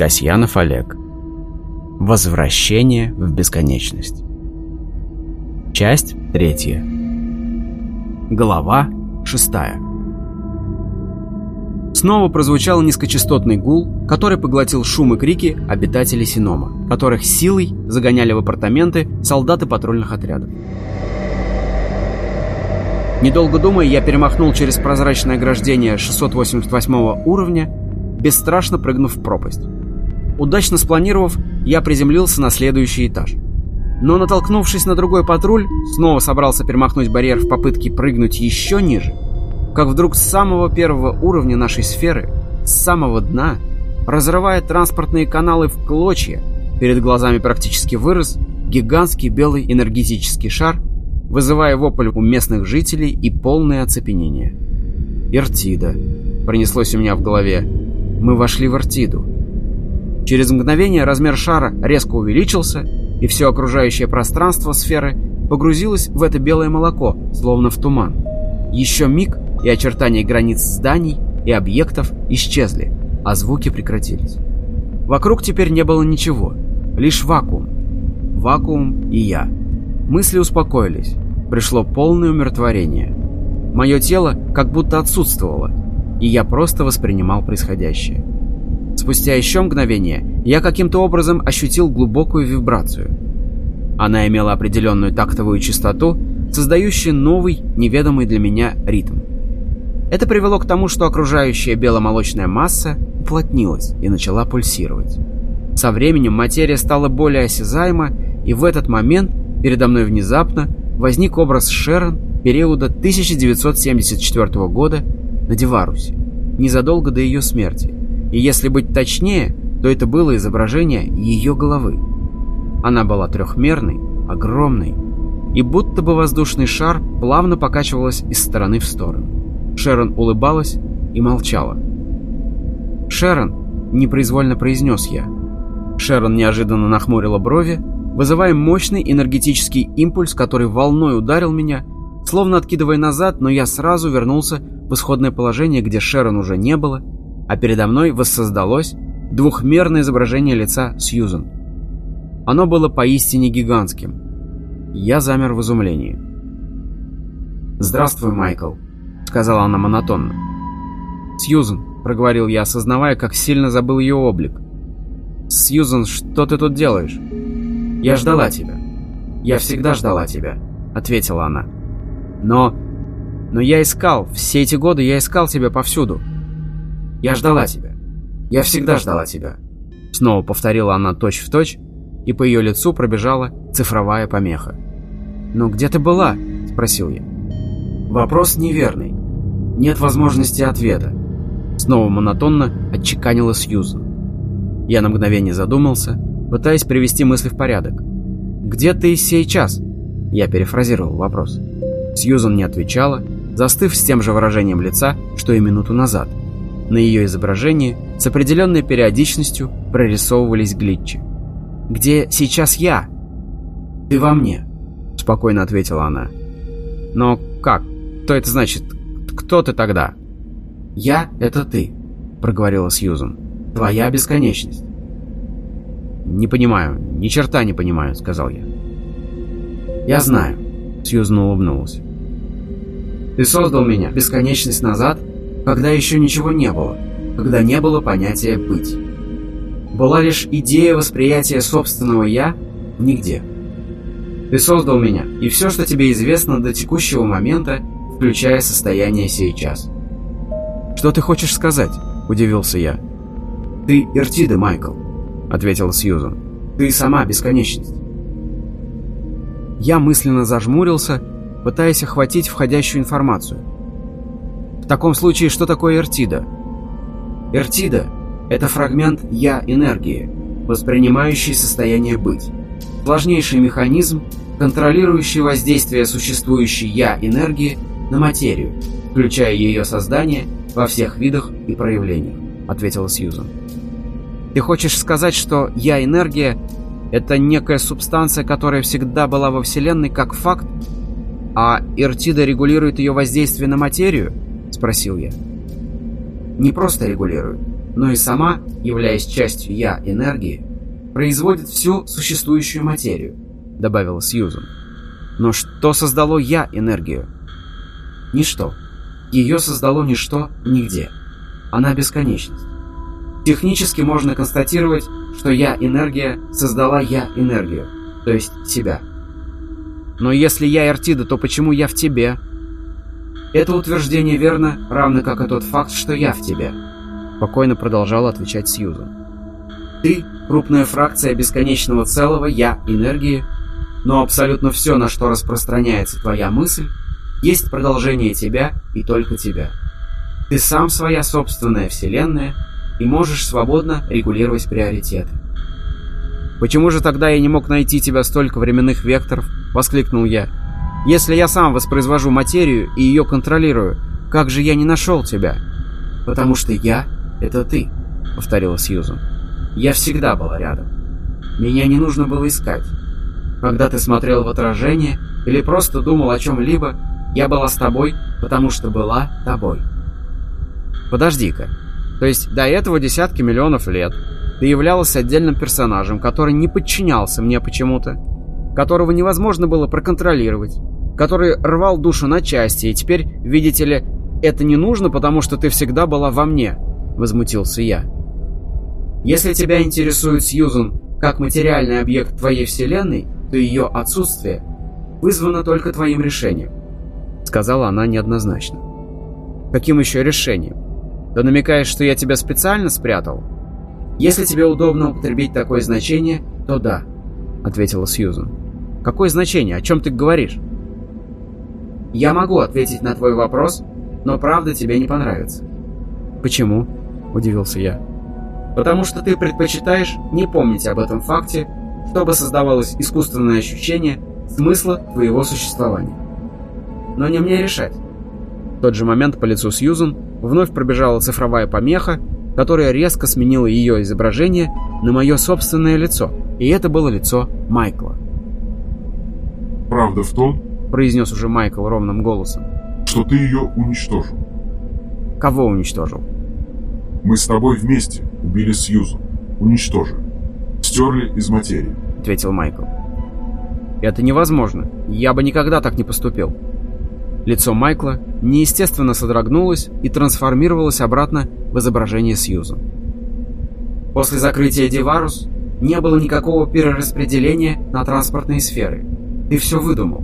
Касьянов Олег. Возвращение в бесконечность. Часть третья. Глава шестая. Снова прозвучал низкочастотный гул, который поглотил шум и крики обитателей Синома, которых силой загоняли в апартаменты солдаты патрульных отрядов. Недолго думая, я перемахнул через прозрачное ограждение 688 уровня, бесстрашно прыгнув в пропасть. Удачно спланировав, я приземлился на следующий этаж. Но натолкнувшись на другой патруль, снова собрался перемахнуть барьер в попытке прыгнуть еще ниже, как вдруг с самого первого уровня нашей сферы, с самого дна, разрывая транспортные каналы в клочья, перед глазами практически вырос гигантский белый энергетический шар, вызывая вопль у местных жителей и полное оцепенение. «Иртида», — пронеслось у меня в голове. «Мы вошли в Иртиду». Через мгновение размер шара резко увеличился, и все окружающее пространство сферы погрузилось в это белое молоко, словно в туман. Еще миг, и очертания границ зданий и объектов исчезли, а звуки прекратились. Вокруг теперь не было ничего, лишь вакуум. Вакуум и я. Мысли успокоились. Пришло полное умиротворение. Мое тело как будто отсутствовало, и я просто воспринимал происходящее. Спустя еще мгновение я каким-то образом ощутил глубокую вибрацию. Она имела определенную тактовую частоту, создающую новый, неведомый для меня ритм. Это привело к тому, что окружающая беломолочная масса уплотнилась и начала пульсировать. Со временем материя стала более осязаема, и в этот момент передо мной внезапно возник образ Шерон периода 1974 года на Деварусе, незадолго до ее смерти. И если быть точнее, то это было изображение ее головы. Она была трехмерной, огромной, и будто бы воздушный шар плавно покачивалась из стороны в сторону. Шерон улыбалась и молчала. «Шерон!» — непроизвольно произнес я. Шерон неожиданно нахмурила брови, вызывая мощный энергетический импульс, который волной ударил меня, словно откидывая назад, но я сразу вернулся в исходное положение, где Шерон уже не было, а передо мной воссоздалось двухмерное изображение лица Сьюзен. Оно было поистине гигантским. Я замер в изумлении. «Здравствуй, Майкл», — сказала она монотонно. «Сьюзен», — проговорил я, осознавая, как сильно забыл ее облик. «Сьюзен, что ты тут делаешь?» «Я ждала тебя. Я всегда ждала тебя», — ответила она. «Но... но я искал, все эти годы я искал тебя повсюду. Я ждала тебя. Я всегда ждала тебя». Снова повторила она точь-в-точь, точь, и по ее лицу пробежала цифровая помеха. «Но где ты была?» — спросил я. «Вопрос неверный. Нет возможности ответа». Снова монотонно отчеканила Сьюзан. Я на мгновение задумался, пытаясь привести мысли в порядок. «Где ты сейчас?» Я перефразировал вопрос. Сьюзан не отвечала, застыв с тем же выражением лица, что и минуту назад. На ее изображении с определенной периодичностью прорисовывались глитчи. «Где сейчас я?» «Ты во мне», — спокойно ответила она. «Но как? Что это значит? Кто ты тогда?» «Я — это ты», — проговорила Сьюзан. «Твоя бесконечность». «Не понимаю, ни черта не понимаю», — сказал я. «Я знаю», — Сьюзан улыбнулась. «Ты создал меня бесконечность назад, когда еще ничего не было, когда не было понятия «быть». Была лишь идея восприятия собственного «я» нигде. Ты создал меня, и все, что тебе известно до текущего момента, включая состояние сейчас. «Что ты хочешь сказать?» – удивился я. «Ты Иртида, Майкл», — ответила Сьюзан. «Ты сама бесконечность». Я мысленно зажмурился, пытаясь охватить входящую информацию. Таком случае, что такое Эртида? Эртида — это фрагмент «я-энергии», воспринимающий состояние «быть». Сложнейший механизм, контролирующий воздействие существующей «я-энергии» на материю, включая ее создание во всех видах и проявлениях, ответила Сьюзан. Ты хочешь сказать, что я-энергия — это некая субстанция, которая всегда была во Вселенной как факт, а Иртида регулирует ее воздействие на материю? Спросил я. Не просто регулирует, но и сама, являясь частью «я» энергии, производит всю существующую материю, добавила Сьюзан. Но что создало «я» энергию? Ничто. Ее создало ничто нигде. Она бесконечность. Технически можно констатировать, что «я» энергия создала «я» энергию, то есть себя. Но если я Эртида, то почему я в тебе? Это утверждение верно, равно как и тот факт, что я в тебе. Спокойно продолжала отвечать Сьюзан. Ты – крупная фракция бесконечного целого «я» энергии, но абсолютно все, на что распространяется твоя мысль, есть продолжение тебя и только тебя. Ты сам своя собственная вселенная и можешь свободно регулировать приоритеты. «Почему же тогда я не мог найти тебя столько временных векторов?» — воскликнул я. «Если я сам воспроизвожу материю и ее контролирую, как же я не нашел тебя?» «Потому что я — это ты», — повторила Сьюзан. «Я всегда была рядом. Меня не нужно было искать. Когда ты смотрел в отражение или просто думал о чем-либо, я была с тобой, потому что была тобой». «Подожди-ка. То есть до этого десятки миллионов лет ты являлась отдельным персонажем, который не подчинялся мне почему-то, которого невозможно было проконтролировать, который рвал душу на части, и теперь, видите ли, это не нужно, потому что ты всегда была во мне», — возмутился я. «Если тебя интересует Сьюзан как материальный объект твоей вселенной, то ее отсутствие вызвано только твоим решением», — сказала она неоднозначно. «Каким еще решением? Ты намекаешь, что я тебя специально спрятал?» «Если тебе удобно употребить такое значение, то да», — ответила Сьюзан. «Какое значение? О чем ты говоришь?» «Я могу ответить на твой вопрос, но правда тебе не понравится». «Почему?» — удивился я. «Потому что ты предпочитаешь не помнить об этом факте, чтобы создавалось искусственное ощущение смысла твоего существования. Но не мне решать». В тот же момент по лицу Сьюзан вновь пробежала цифровая помеха, которая резко сменила ее изображение на мое собственное лицо, и это было лицо Майкла. «Правда в том, — произнес уже Майкл ровным голосом, — что ты ее уничтожил. Кого уничтожил? Мы с тобой вместе убили Сьюзу. Уничтожили. Стерли из материи. — ответил Майкл. Это невозможно. Я бы никогда так не поступил. Лицо Майкла неестественно содрогнулось и трансформировалось обратно в изображение Сьюзан. После закрытия Диварус не было никакого перераспределения на транспортные сферы. Ты все выдумал.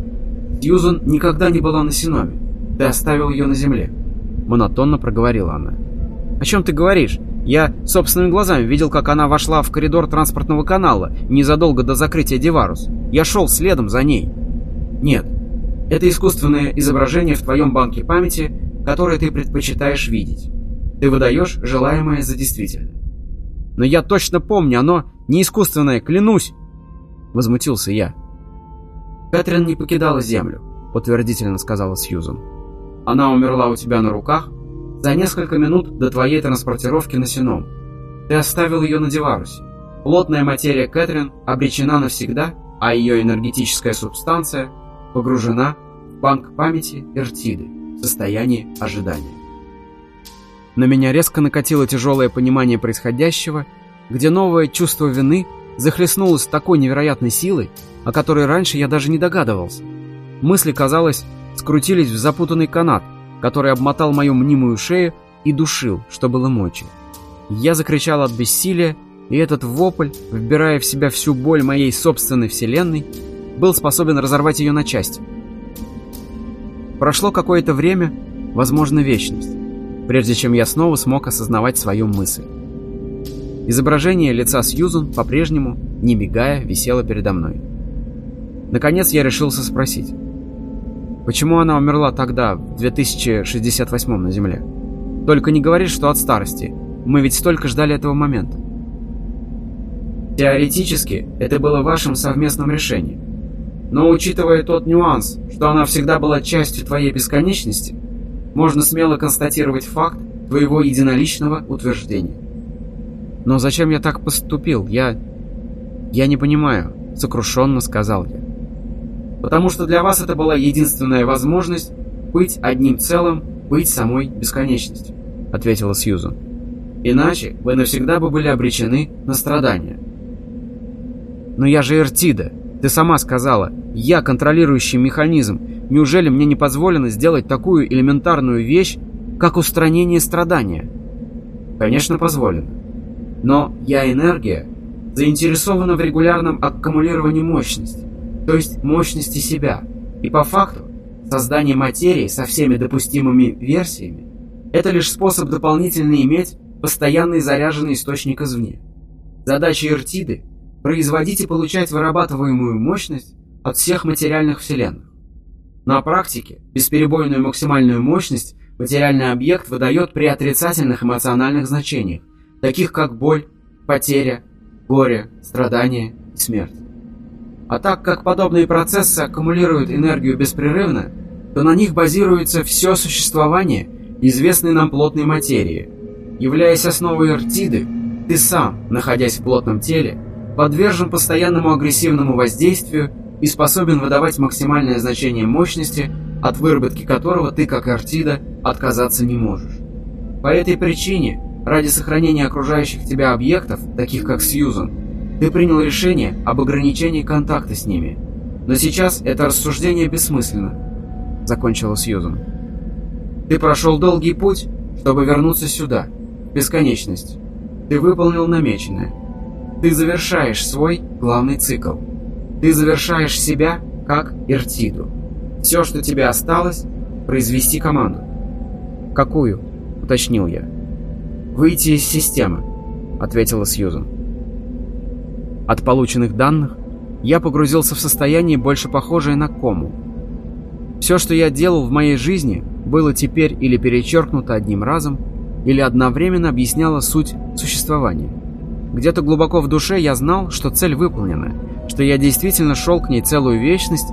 Сьюзан никогда не была на Синоме. Ты оставил ее на земле. Монотонно проговорила она. О чем ты говоришь? Я собственными глазами видел, как она вошла в коридор транспортного канала незадолго до закрытия Диварус. Я шел следом за ней. Нет, это искусственное изображение в твоем банке памяти, которое ты предпочитаешь видеть. Ты выдаешь желаемое за действительное. Но я точно помню, оно не искусственное, клянусь!» Возмутился я. «Кэтрин не покидала Землю», — утвердительно сказала Сьюзан. «Она умерла у тебя на руках за несколько минут до твоей транспортировки на Сином. Ты оставил ее на Деварусе. Плотная материя Кэтрин обречена навсегда, а ее энергетическая субстанция погружена в банк памяти Эртиды в состоянии ожидания. На меня резко накатило тяжелое понимание происходящего, где новое чувство вины захлестнулось такой невероятной силой, о которой раньше я даже не догадывался. Мысли, казалось, скрутились в запутанный канат, который обмотал мою мнимую шею и душил, что было мочи. Я закричал от бессилия, и этот вопль, вбирая в себя всю боль моей собственной вселенной, был способен разорвать ее на части. Прошло какое-то время, возможно, вечность, прежде чем я снова смог осознавать свою мысль. Изображение лица Сьюзан по-прежнему, не мигая, висело передо мной. Наконец я решился спросить, почему она умерла тогда, в 2068 на Земле? Только не говори, что от старости. Мы ведь столько ждали этого момента. Теоретически, это было вашим совместным решением. Но учитывая тот нюанс, что она всегда была частью твоей бесконечности, можно смело констатировать факт твоего единоличного утверждения. Но зачем я так поступил? Я... Я не понимаю, сокрушенно сказал я. Потому что для вас это была единственная возможность быть одним целым, быть самой бесконечностью, ответила Сьюзан. Иначе вы навсегда бы были обречены на страдания. Но я же Эртида. Ты сама сказала, я контролирующий механизм. Неужели мне не позволено сделать такую элементарную вещь, как устранение страдания? Конечно, позволено. Но я энергия, заинтересована в регулярном аккумулировании мощности, то есть мощности себя. И по факту, создание материи со всеми допустимыми версиями – это лишь способ дополнительно иметь постоянный заряженный источник извне. Задача Иртиды – производить и получать вырабатываемую мощность от всех материальных вселенных. На практике бесперебойную максимальную мощность материальный объект выдает при отрицательных эмоциональных значениях, таких как боль, потеря, горе, страдание и смерть. А так как подобные процессы аккумулируют энергию беспрерывно, то на них базируется все существование известной нам плотной материи. Являясь основой Эртиды, ты сам, находясь в плотном теле, подвержен постоянному агрессивному воздействию и способен выдавать максимальное значение мощности, от выработки которого ты, как Артида, отказаться не можешь. По этой причине Ради сохранения окружающих тебя объектов, таких как Сьюзан, ты принял решение об ограничении контакта с ними. Но сейчас это рассуждение бессмысленно, закончила Сьюзан. Ты прошел долгий путь, чтобы вернуться сюда, в бесконечность. Ты выполнил намеченное. Ты завершаешь свой главный цикл. Ты завершаешь себя как Иртиду. Все, что тебе осталось, произвести команду. «Какую?» — уточнил я. «Выйти из системы», — ответила Сьюзан. От полученных данных я погрузился в состояние, больше похожее на кому. Все, что я делал в моей жизни, было теперь или перечеркнуто одним разом, или одновременно объясняло суть существования. Где-то глубоко в душе я знал, что цель выполнена, что я действительно шел к ней целую вечность,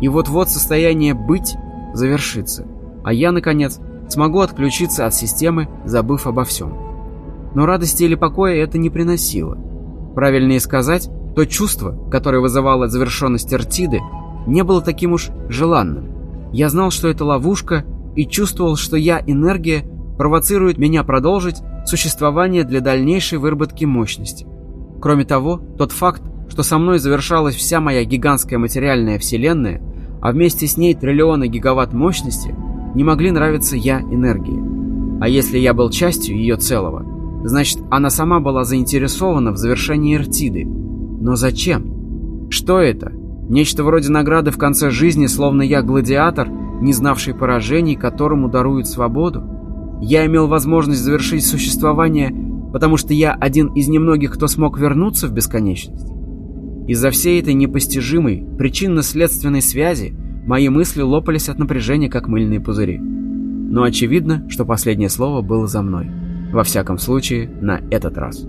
и вот-вот состояние «быть» завершится, а я, наконец, смогу отключиться от системы, забыв обо всем. Но радости или покоя это не приносило. Правильнее сказать, то чувство, которое вызывало завершенность Артиды, не было таким уж желанным. Я знал, что это ловушка, и чувствовал, что я, энергия, провоцирует меня продолжить существование для дальнейшей выработки мощности. Кроме того, тот факт, что со мной завершалась вся моя гигантская материальная вселенная, а вместе с ней триллионы гигаватт мощности – не могли нравиться я энергии. А если я был частью ее целого, значит, она сама была заинтересована в завершении Эртиды. Но зачем? Что это? Нечто вроде награды в конце жизни, словно я гладиатор, не знавший поражений, которому даруют свободу? Я имел возможность завершить существование, потому что я один из немногих, кто смог вернуться в бесконечность? Из-за всей этой непостижимой, причинно-следственной связи Мои мысли лопались от напряжения, как мыльные пузыри. Но очевидно, что последнее слово было за мной. Во всяком случае, на этот раз.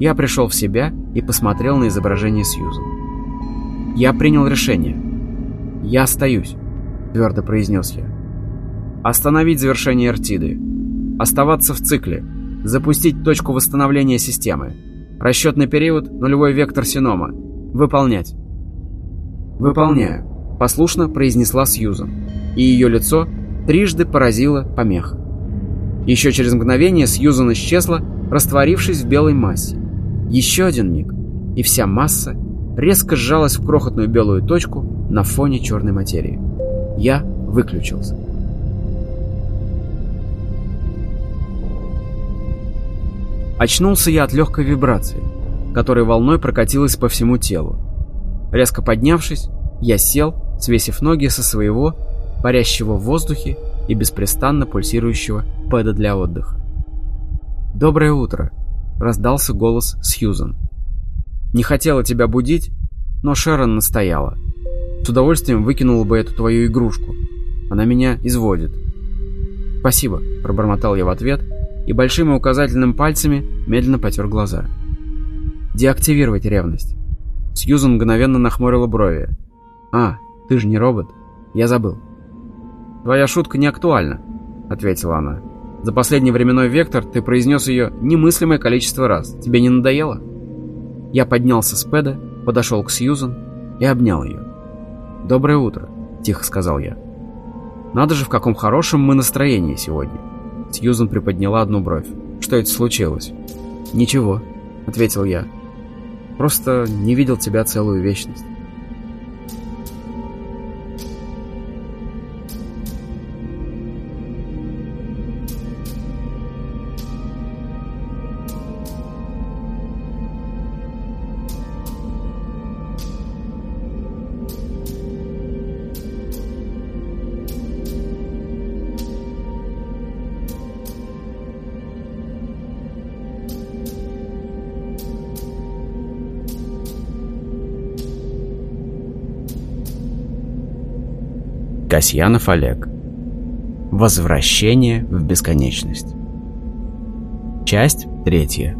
Я пришел в себя и посмотрел на изображение Сьюзан. «Я принял решение. Я остаюсь», — твердо произнес я. «Остановить завершение Эртиды. Оставаться в цикле. Запустить точку восстановления системы. Расчетный период, нулевой вектор Синома. Выполнять». «Выполняю», послушно произнесла Сьюзан, и ее лицо трижды поразило помеха. Еще через мгновение Сьюзан исчезла, растворившись в белой массе. Еще один миг, и вся масса резко сжалась в крохотную белую точку на фоне черной материи. Я выключился. Очнулся я от легкой вибрации, которая волной прокатилась по всему телу. Резко поднявшись, я сел свесив ноги со своего, парящего в воздухе и беспрестанно пульсирующего пэда для отдыха. «Доброе утро!» — раздался голос Сьюзан. «Не хотела тебя будить, но Шерон настояла. С удовольствием выкинула бы эту твою игрушку. Она меня изводит». «Спасибо», — пробормотал я в ответ и большими указательным пальцами медленно потер глаза. «Деактивировать ревность». Сьюзан мгновенно нахмурила брови. «А, ты же не робот. Я забыл. Твоя шутка не актуальна, ответила она. За последний временной вектор ты произнес ее немыслимое количество раз. Тебе не надоело? Я поднялся с пэда, подошел к Сьюзан и обнял ее. «Доброе утро», — тихо сказал я. «Надо же, в каком хорошем мы настроении сегодня». Сьюзан приподняла одну бровь. Что это случилось?» «Ничего», — ответил я. «Просто не видел тебя целую вечность». Касьянов Олег. Возвращение в бесконечность. Часть третья.